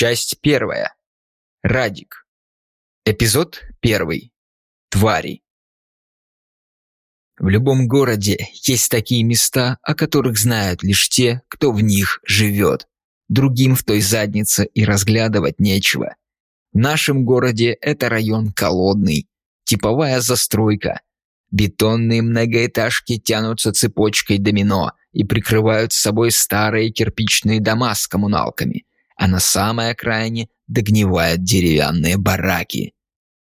Часть первая. Радик. Эпизод первый. Твари. В любом городе есть такие места, о которых знают лишь те, кто в них живет. Другим в той заднице и разглядывать нечего. В нашем городе это район Колодный. Типовая застройка. Бетонные многоэтажки тянутся цепочкой домино и прикрывают с собой старые кирпичные дома с коммуналками а на самой окраине догнивают деревянные бараки.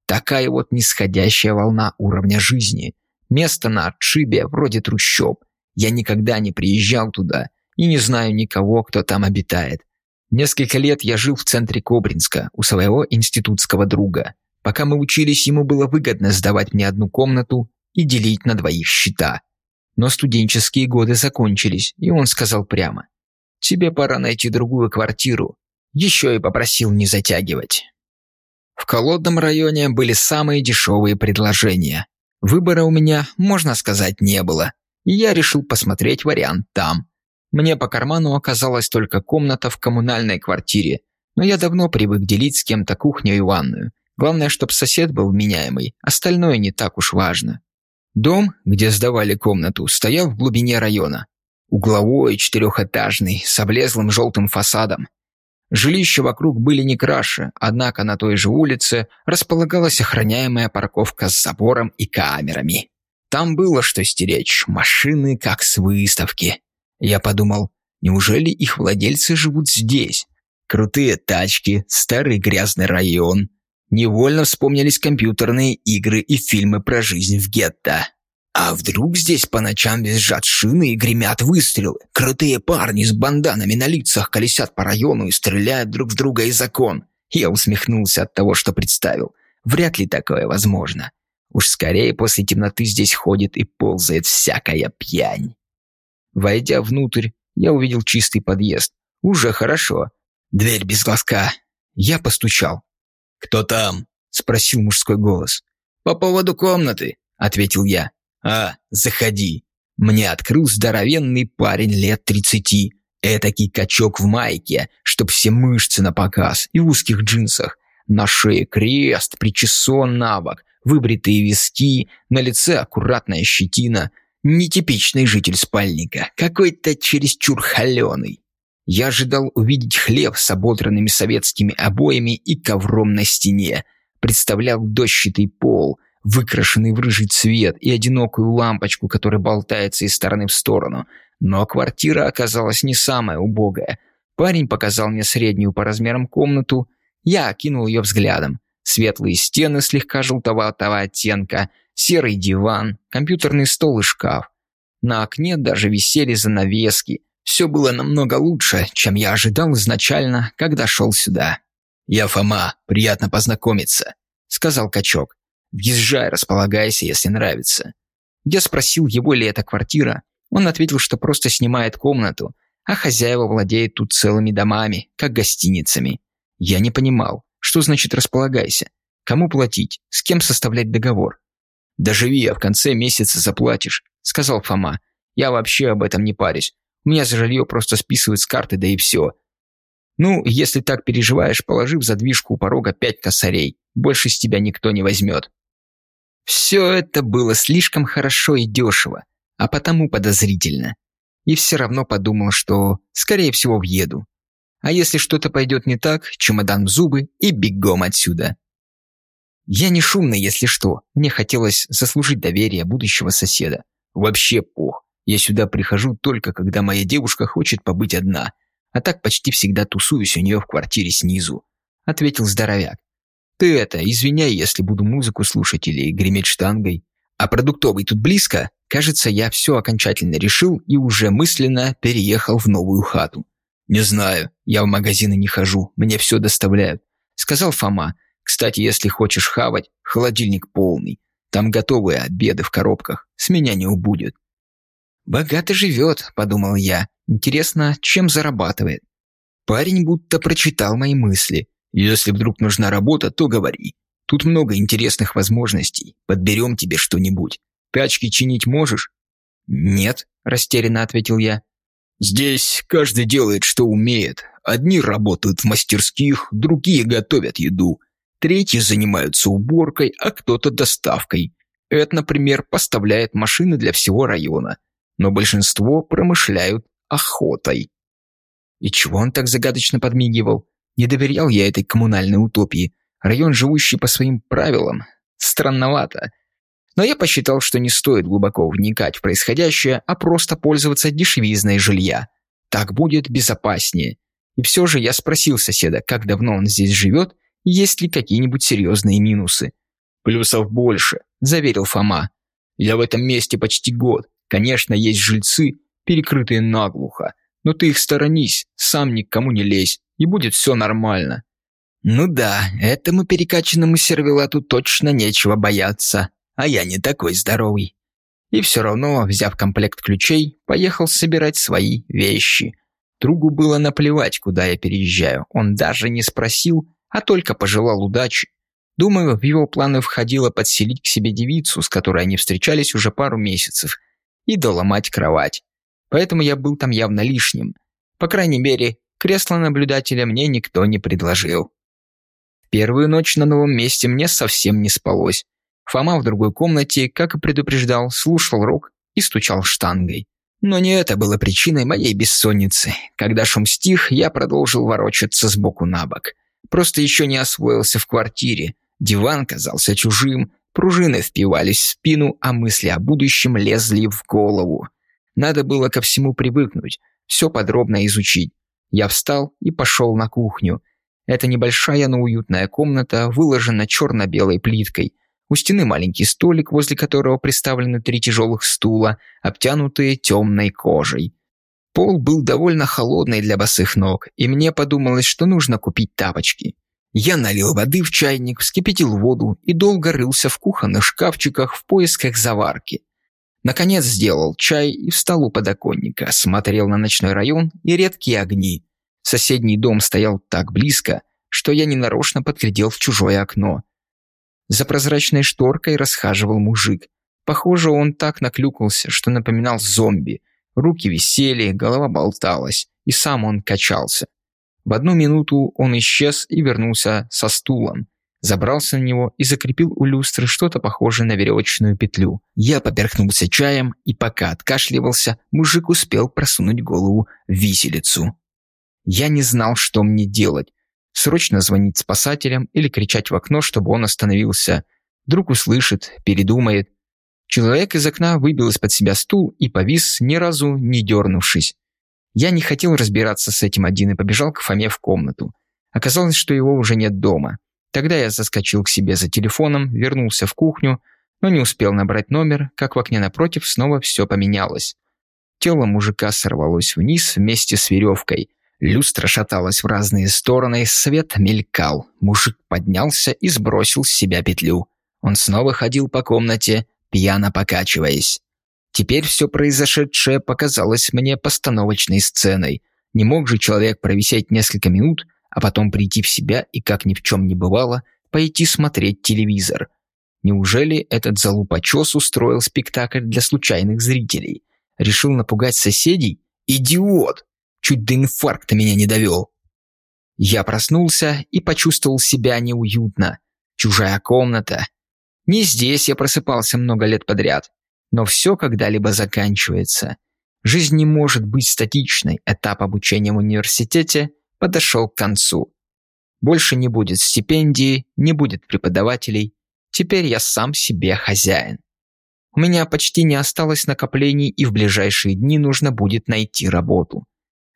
Такая вот нисходящая волна уровня жизни. Место на отшибе вроде трущоб. Я никогда не приезжал туда и не знаю никого, кто там обитает. Несколько лет я жил в центре Кобринска у своего институтского друга. Пока мы учились, ему было выгодно сдавать мне одну комнату и делить на двоих счета. Но студенческие годы закончились, и он сказал прямо. «Тебе пора найти другую квартиру. Еще и попросил не затягивать. В Колодном районе были самые дешевые предложения. Выбора у меня, можно сказать, не было. И я решил посмотреть вариант там. Мне по карману оказалась только комната в коммунальной квартире, но я давно привык делить с кем-то кухню и ванную. Главное, чтобы сосед был вменяемый, остальное не так уж важно. Дом, где сдавали комнату, стоял в глубине района. Угловой, четырехэтажный, с облезлым желтым фасадом. Жилища вокруг были не краше, однако на той же улице располагалась охраняемая парковка с забором и камерами. Там было что стеречь, машины как с выставки. Я подумал, неужели их владельцы живут здесь? Крутые тачки, старый грязный район. Невольно вспомнились компьютерные игры и фильмы про жизнь в гетто. А вдруг здесь по ночам визжат шины и гремят выстрелы? Крутые парни с банданами на лицах колесят по району и стреляют друг в друга из окон. Я усмехнулся от того, что представил. Вряд ли такое возможно. Уж скорее после темноты здесь ходит и ползает всякая пьянь. Войдя внутрь, я увидел чистый подъезд. Уже хорошо. Дверь без глазка. Я постучал. «Кто там?» – спросил мужской голос. «По поводу комнаты», – ответил я. «А, заходи». Мне открыл здоровенный парень лет тридцати. Этакий качок в майке, чтоб все мышцы на показ и в узких джинсах. На шее крест, причесон на выбритые виски, на лице аккуратная щетина. Нетипичный житель спальника, какой-то чересчур холеный. Я ожидал увидеть хлеб с ободранными советскими обоями и ковром на стене. Представлял дощатый пол, выкрашенный в рыжий цвет и одинокую лампочку, которая болтается из стороны в сторону. Но квартира оказалась не самая убогая. Парень показал мне среднюю по размерам комнату. Я окинул ее взглядом. Светлые стены слегка желтоватого оттенка, серый диван, компьютерный стол и шкаф. На окне даже висели занавески. Все было намного лучше, чем я ожидал изначально, когда шел сюда. «Я Фома, приятно познакомиться», — сказал качок. Въезжай, располагайся, если нравится. Я спросил, его ли это квартира. Он ответил, что просто снимает комнату, а хозяева владеют тут целыми домами, как гостиницами. Я не понимал, что значит «располагайся». Кому платить? С кем составлять договор? «Доживи, а в конце месяца заплатишь», — сказал Фома. «Я вообще об этом не парюсь. У меня за жилье просто списывают с карты, да и все. Ну, если так переживаешь, положи в задвижку у порога пять косарей. Больше с тебя никто не возьмет». Все это было слишком хорошо и дешево, а потому подозрительно. И все равно подумал, что, скорее всего, въеду. А если что-то пойдет не так, чемодан в зубы и бегом отсюда. Я не шумный, если что. Мне хотелось заслужить доверие будущего соседа. Вообще пох. Я сюда прихожу только, когда моя девушка хочет побыть одна. А так почти всегда тусуюсь у нее в квартире снизу. Ответил здоровяк. Ты это, извиняй, если буду музыку слушать или греметь штангой. А продуктовый тут близко? Кажется, я все окончательно решил и уже мысленно переехал в новую хату. «Не знаю, я в магазины не хожу, мне все доставляют», — сказал Фома. «Кстати, если хочешь хавать, холодильник полный. Там готовые обеды в коробках, с меня не убудет». «Богато живет», — подумал я. «Интересно, чем зарабатывает?» Парень будто прочитал мои мысли. Если вдруг нужна работа, то говори. Тут много интересных возможностей. Подберем тебе что-нибудь. Тачки чинить можешь?» «Нет», – растерянно ответил я. Здесь каждый делает, что умеет. Одни работают в мастерских, другие готовят еду. Третьи занимаются уборкой, а кто-то доставкой. Эд, например, поставляет машины для всего района. Но большинство промышляют охотой. И чего он так загадочно подмигивал? Не доверял я этой коммунальной утопии. Район, живущий по своим правилам. Странновато. Но я посчитал, что не стоит глубоко вникать в происходящее, а просто пользоваться дешевизной жилья. Так будет безопаснее. И все же я спросил соседа, как давно он здесь живет, и есть ли какие-нибудь серьезные минусы. «Плюсов больше», – заверил Фома. «Я в этом месте почти год. Конечно, есть жильцы, перекрытые наглухо. Но ты их сторонись, сам никому не лезь, и будет все нормально». «Ну да, этому перекачанному сервелату точно нечего бояться», а я не такой здоровый. И все равно, взяв комплект ключей, поехал собирать свои вещи. Другу было наплевать, куда я переезжаю. Он даже не спросил, а только пожелал удачи. Думаю, в его планы входило подселить к себе девицу, с которой они встречались уже пару месяцев, и доломать кровать. Поэтому я был там явно лишним. По крайней мере, кресло наблюдателя мне никто не предложил. Первую ночь на новом месте мне совсем не спалось. Фома в другой комнате, как и предупреждал, слушал рок и стучал штангой. Но не это было причиной моей бессонницы. Когда шум стих, я продолжил ворочаться сбоку на бок. Просто еще не освоился в квартире. Диван казался чужим, пружины впивались в спину, а мысли о будущем лезли в голову. Надо было ко всему привыкнуть, все подробно изучить. Я встал и пошел на кухню. Это небольшая, но уютная комната выложена черно-белой плиткой – у стены маленький столик, возле которого приставлены три тяжелых стула, обтянутые темной кожей. Пол был довольно холодный для босых ног, и мне подумалось, что нужно купить тапочки. Я налил воды в чайник, вскипятил воду и долго рылся в кухонных шкафчиках в поисках заварки. Наконец сделал чай и встал у подоконника, смотрел на ночной район и редкие огни. Соседний дом стоял так близко, что я ненарочно подглядел в чужое окно. За прозрачной шторкой расхаживал мужик. Похоже, он так наклюкался, что напоминал зомби. Руки висели, голова болталась, и сам он качался. В одну минуту он исчез и вернулся со стулом. Забрался на него и закрепил у люстры что-то похожее на веревочную петлю. Я поперхнулся чаем, и пока откашливался, мужик успел просунуть голову в виселицу. Я не знал, что мне делать срочно звонить спасателям или кричать в окно, чтобы он остановился. Вдруг услышит, передумает. Человек из окна выбил из-под себя стул и повис, ни разу не дернувшись. Я не хотел разбираться с этим один и побежал к Фоме в комнату. Оказалось, что его уже нет дома. Тогда я заскочил к себе за телефоном, вернулся в кухню, но не успел набрать номер, как в окне напротив снова все поменялось. Тело мужика сорвалось вниз вместе с веревкой, Люстра шаталась в разные стороны, свет мелькал. Мужик поднялся и сбросил с себя петлю. Он снова ходил по комнате, пьяно покачиваясь. Теперь все произошедшее показалось мне постановочной сценой. Не мог же человек провисеть несколько минут, а потом прийти в себя и, как ни в чем не бывало, пойти смотреть телевизор. Неужели этот залупочес устроил спектакль для случайных зрителей? Решил напугать соседей? Идиот! Чуть до инфаркта меня не довел. Я проснулся и почувствовал себя неуютно. Чужая комната. Не здесь я просыпался много лет подряд. Но все когда-либо заканчивается. Жизнь не может быть статичной. Этап обучения в университете подошел к концу. Больше не будет стипендии, не будет преподавателей. Теперь я сам себе хозяин. У меня почти не осталось накоплений, и в ближайшие дни нужно будет найти работу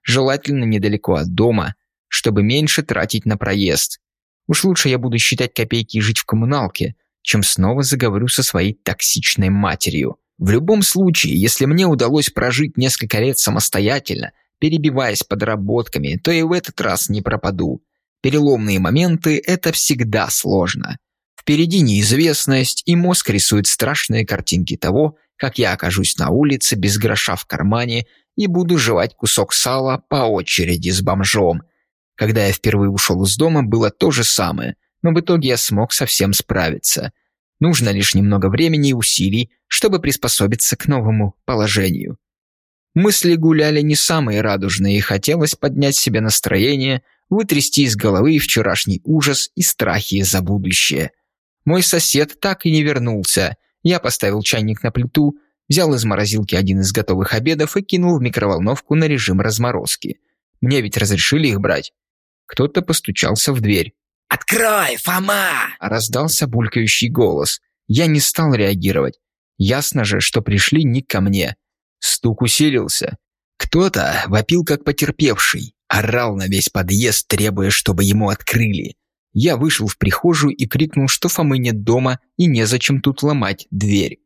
желательно недалеко от дома, чтобы меньше тратить на проезд. Уж лучше я буду считать копейки и жить в коммуналке, чем снова заговорю со своей токсичной матерью. В любом случае, если мне удалось прожить несколько лет самостоятельно, перебиваясь подработками, то и в этот раз не пропаду. Переломные моменты – это всегда сложно. Впереди неизвестность, и мозг рисует страшные картинки того, как я окажусь на улице без гроша в кармане и буду жевать кусок сала по очереди с бомжом. Когда я впервые ушел из дома, было то же самое, но в итоге я смог совсем справиться. Нужно лишь немного времени и усилий, чтобы приспособиться к новому положению. Мысли гуляли не самые радужные, и хотелось поднять себе настроение, вытрясти из головы вчерашний ужас и страхи за будущее. Мой сосед так и не вернулся. Я поставил чайник на плиту, взял из морозилки один из готовых обедов и кинул в микроволновку на режим разморозки. Мне ведь разрешили их брать. Кто-то постучался в дверь. «Открой, Фома!» – раздался булькающий голос. Я не стал реагировать. Ясно же, что пришли не ко мне. Стук усилился. Кто-то вопил как потерпевший, орал на весь подъезд, требуя, чтобы ему открыли. Я вышел в прихожую и крикнул, что Фомы нет дома и незачем тут ломать дверь.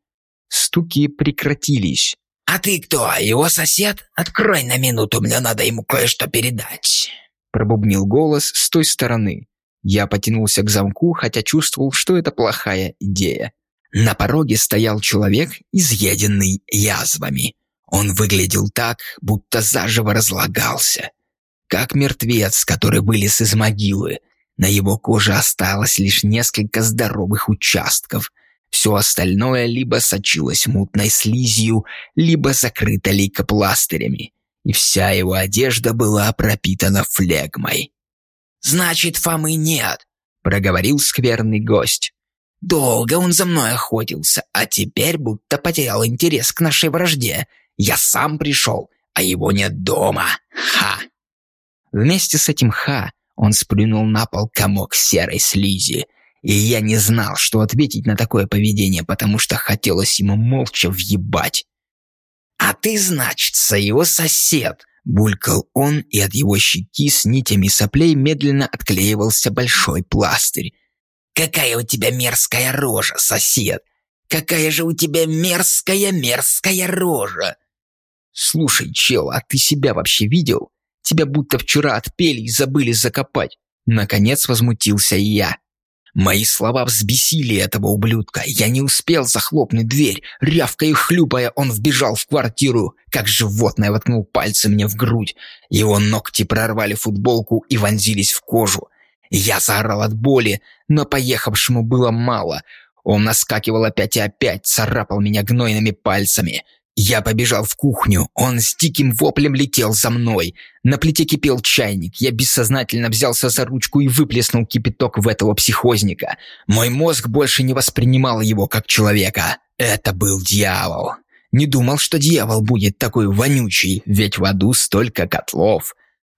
Стуки прекратились. «А ты кто? Его сосед? Открой на минуту, мне надо ему кое-что передать». Пробубнил голос с той стороны. Я потянулся к замку, хотя чувствовал, что это плохая идея. На пороге стоял человек, изъеденный язвами. Он выглядел так, будто заживо разлагался. Как мертвец, который вылез из могилы. На его коже осталось лишь несколько здоровых участков – все остальное либо сочилось мутной слизью, либо закрыто лейкопластырями, и вся его одежда была пропитана флегмой. «Значит, Фомы нет», — проговорил скверный гость. «Долго он за мной охотился, а теперь будто потерял интерес к нашей вражде. Я сам пришел, а его нет дома. Ха!» Вместе с этим «ха» он сплюнул на пол комок серой слизи, и я не знал, что ответить на такое поведение, потому что хотелось ему молча въебать. «А ты, значится, его сосед!» Булькал он, и от его щеки с нитями соплей медленно отклеивался большой пластырь. «Какая у тебя мерзкая рожа, сосед! Какая же у тебя мерзкая-мерзкая рожа!» «Слушай, чел, а ты себя вообще видел? Тебя будто вчера отпели и забыли закопать!» Наконец возмутился я. Мои слова взбесили этого ублюдка. Я не успел захлопнуть дверь. Рявкая и хлюпая, он вбежал в квартиру, как животное воткнул пальцы мне в грудь. Его ногти прорвали футболку и вонзились в кожу. Я заорал от боли, но поехавшему было мало. Он наскакивал опять и опять, царапал меня гнойными пальцами. Я побежал в кухню, он с диким воплем летел за мной. На плите кипел чайник, я бессознательно взялся за ручку и выплеснул кипяток в этого психозника. Мой мозг больше не воспринимал его как человека. Это был дьявол. Не думал, что дьявол будет такой вонючий, ведь в аду столько котлов.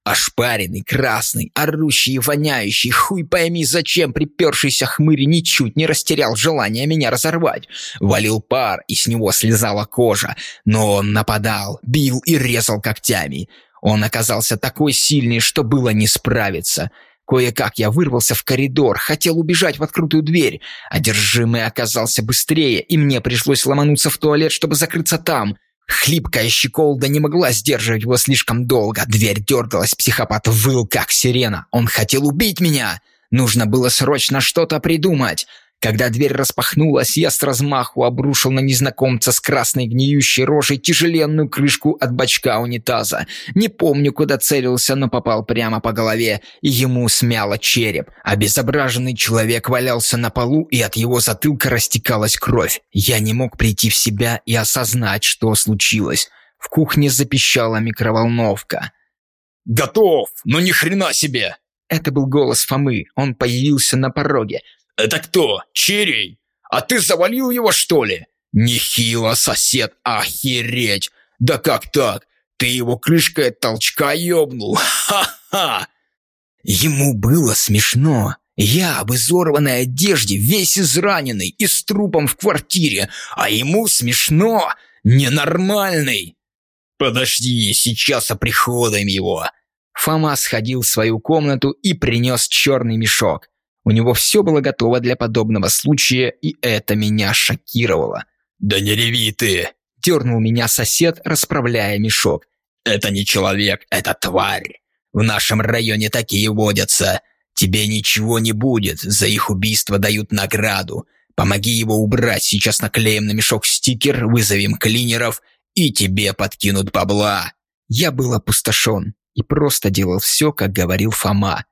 Ошпаренный, красный, орущий и воняющий, хуй пойми зачем припершийся хмырь ничуть не растерял желание меня разорвать. Валил пар, и с него слезала кожа, но он нападал, бил и резал когтями. Он оказался такой сильный, что было не справиться. Кое-как я вырвался в коридор, хотел убежать в открытую дверь. Одержимый оказался быстрее, и мне пришлось ломануться в туалет, чтобы закрыться там. Хлипкая щеколда не могла сдерживать его слишком долго. Дверь дергалась, психопат выл, как сирена. Он хотел убить меня. Нужно было срочно что-то придумать. Когда дверь распахнулась, я с размаху обрушил на незнакомца с красной гниющей рожей тяжеленную крышку от бачка унитаза. Не помню, куда целился, но попал прямо по голове, и ему смяло череп. Обезображенный человек валялся на полу, и от его затылка растекалась кровь. Я не мог прийти в себя и осознать, что случилось. В кухне запищала микроволновка. «Готов! Ну ни хрена себе!» Это был голос Фомы. Он появился на пороге. «Это кто? Чирий? А ты завалил его, что ли?» «Нехило, сосед, охереть! Да как так? Ты его крышкой от толчка ёбнул! Ха-ха!» Ему было смешно. Я в изорванной одежде, весь израненный и с трупом в квартире, а ему смешно, ненормальный. «Подожди, сейчас оприходуем его!» Фома сходил в свою комнату и принес черный мешок. У него все было готово для подобного случая, и это меня шокировало. «Да не реви ты!» – дернул меня сосед, расправляя мешок. «Это не человек, это тварь. В нашем районе такие водятся. Тебе ничего не будет, за их убийство дают награду. Помоги его убрать, сейчас наклеим на мешок стикер, вызовем клинеров, и тебе подкинут бабла». Я был опустошен и просто делал все, как говорил Фома.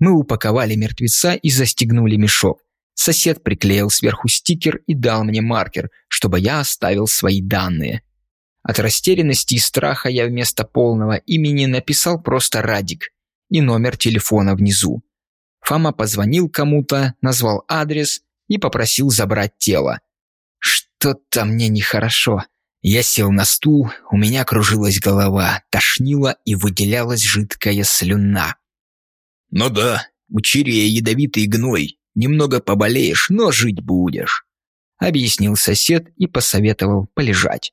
Мы упаковали мертвеца и застегнули мешок. Сосед приклеил сверху стикер и дал мне маркер, чтобы я оставил свои данные. От растерянности и страха я вместо полного имени написал просто Радик и номер телефона внизу. Фома позвонил кому-то, назвал адрес и попросил забрать тело. Что-то мне нехорошо. Я сел на стул, у меня кружилась голова, тошнило и выделялась жидкая слюна. «Ну да, у Чирия ядовитый гной. Немного поболеешь, но жить будешь», — объяснил сосед и посоветовал полежать.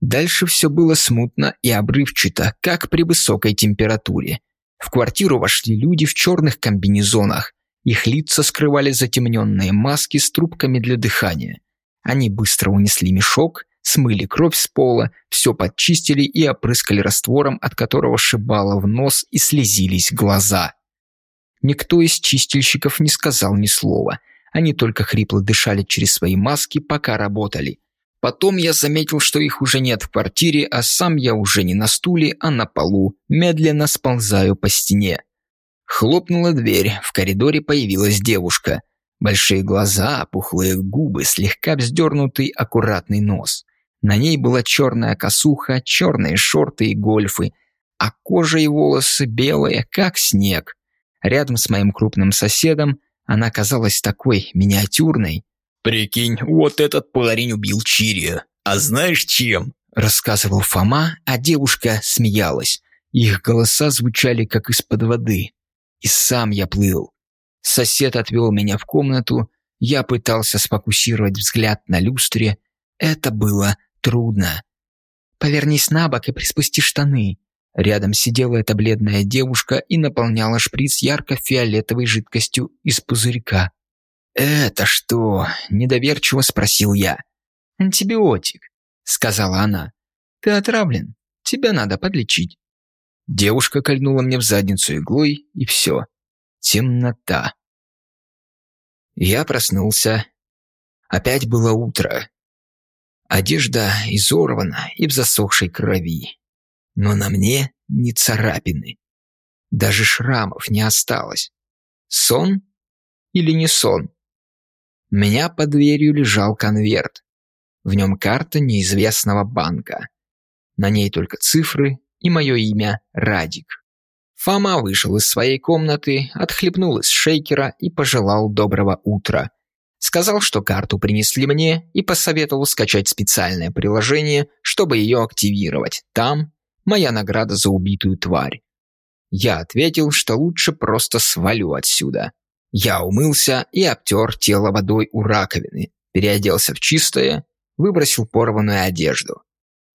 Дальше все было смутно и обрывчато, как при высокой температуре. В квартиру вошли люди в черных комбинезонах. Их лица скрывали затемненные маски с трубками для дыхания. Они быстро унесли мешок, смыли кровь с пола, все подчистили и опрыскали раствором, от которого шибало в нос и слезились глаза. Никто из чистильщиков не сказал ни слова. Они только хрипло дышали через свои маски, пока работали. Потом я заметил, что их уже нет в квартире, а сам я уже не на стуле, а на полу, медленно сползаю по стене. Хлопнула дверь, в коридоре появилась девушка. Большие глаза, опухлые губы, слегка вздернутый аккуратный нос. На ней была черная косуха, черные шорты и гольфы, а кожа и волосы белые, как снег. Рядом с моим крупным соседом она казалась такой миниатюрной, «Прикинь, вот этот парень убил Чирия. А знаешь чем?» Рассказывал Фома, а девушка смеялась. Их голоса звучали как из-под воды. И сам я плыл. Сосед отвел меня в комнату. Я пытался сфокусировать взгляд на люстре. Это было трудно. «Повернись на бок и приспусти штаны». Рядом сидела эта бледная девушка и наполняла шприц ярко-фиолетовой жидкостью из пузырька. «Это что?» – недоверчиво спросил я. «Антибиотик», – сказала она. «Ты отравлен. Тебя надо подлечить». Девушка кольнула мне в задницу иглой, и все. Темнота. Я проснулся. Опять было утро. Одежда изорвана и в засохшей крови. Но на мне ни царапины. Даже шрамов не осталось. Сон или не сон? У меня под дверью лежал конверт. В нем карта неизвестного банка. На ней только цифры и мое имя Радик. Фома вышел из своей комнаты, отхлебнул из шейкера и пожелал доброго утра. Сказал, что карту принесли мне и посоветовал скачать специальное приложение, чтобы ее активировать. Там моя награда за убитую тварь. Я ответил, что лучше просто свалю отсюда. Я умылся и обтер тело водой у раковины, переоделся в чистое, выбросил порванную одежду.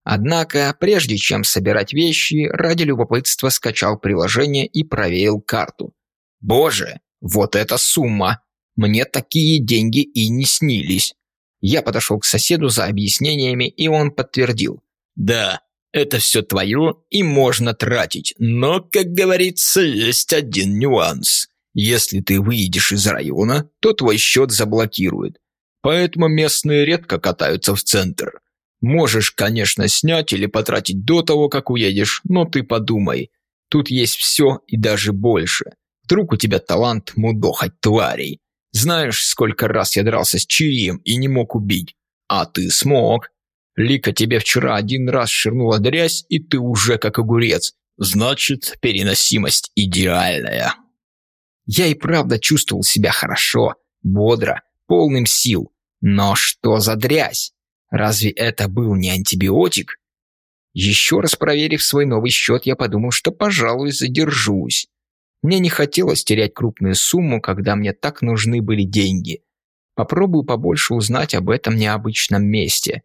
Однако, прежде чем собирать вещи, ради любопытства скачал приложение и проверил карту. Боже, вот эта сумма! Мне такие деньги и не снились. Я подошел к соседу за объяснениями, и он подтвердил. Да, это все твое и можно тратить, но, как говорится, есть один нюанс. Если ты выйдешь из района, то твой счет заблокируют. Поэтому местные редко катаются в центр. Можешь, конечно, снять или потратить до того, как уедешь, но ты подумай. Тут есть все и даже больше. Вдруг у тебя талант мудохать тварей. Знаешь, сколько раз я дрался с Чирием и не мог убить? А ты смог. Лика тебе вчера один раз ширнула дрязь, и ты уже как огурец. Значит, переносимость идеальная. Я и правда чувствовал себя хорошо, бодро, полным сил. Но что за дрязь? Разве это был не антибиотик? Еще раз проверив свой новый счет, я подумал, что, пожалуй, задержусь. Мне не хотелось терять крупную сумму, когда мне так нужны были деньги. Попробую побольше узнать об этом необычном месте.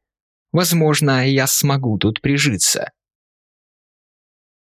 Возможно, я смогу тут прижиться.